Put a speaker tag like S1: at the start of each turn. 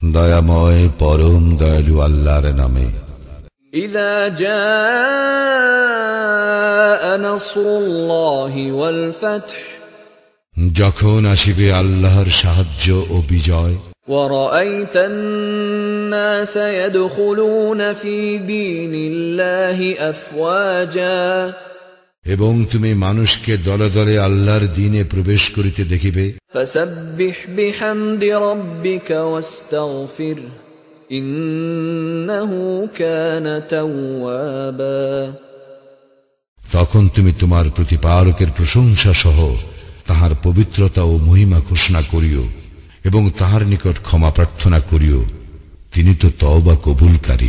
S1: দয়াময় পরম দয়ালু আল্লাহর নামে
S2: إذا جاء نصر الله والفتح
S1: যখন আসিবে আল্লাহর সাহায্য ও বিজয়
S2: ورأيت الناس يدخلون في دين الله أفواجا
S1: এবং তুমি মানুষকে দলে দলে আল্লাহর দিনে প্রবেশ করিতে দেখিবে। তখন তুমি তোমার প্রতিপালকের প্রশংসা সহ তাহার পবিত্রতা ও মহিমা ঘোষণা করিও এবং তাহার নিকট ক্ষমা প্রার্থনা করিও। তিনি তো তওবা কবুলকারী।